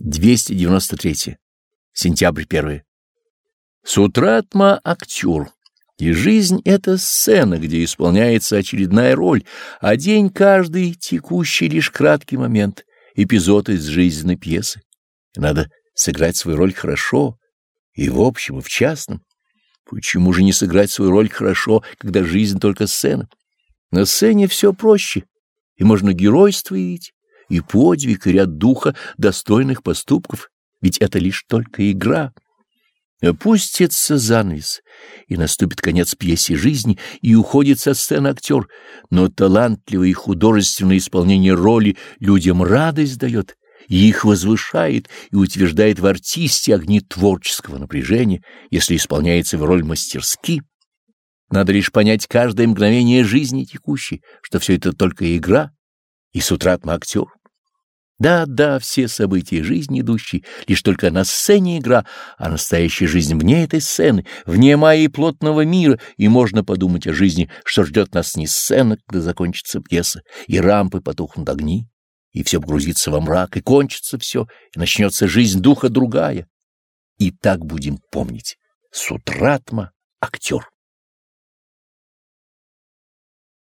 293. Сентябрь 1. Сутратма — актер, и жизнь — это сцена, где исполняется очередная роль, а день каждый — текущий лишь краткий момент, эпизод из жизненной пьесы. И надо сыграть свою роль хорошо, и в общем, и в частном. Почему же не сыграть свою роль хорошо, когда жизнь только сцена? На сцене все проще, и можно геройство явить и подвиг, и ряд духа достойных поступков, ведь это лишь только игра. Опустится занавес, и наступит конец пьесе жизни, и уходит со сцены актер, но талантливое и художественное исполнение роли людям радость дает, и их возвышает и утверждает в артисте огни творческого напряжения, если исполняется в роль мастерски. Надо лишь понять каждое мгновение жизни текущей, что все это только игра, и с утра актер. Да, да, все события жизни идущие, лишь только на сцене игра, а настоящая жизнь вне этой сцены, вне моей плотного мира, и можно подумать о жизни, что ждет нас не сцена, когда закончится пьеса, и рампы потухнут огни, и все погрузится во мрак, и кончится все, и начнется жизнь духа другая. И так будем помнить. Сутратма — актер.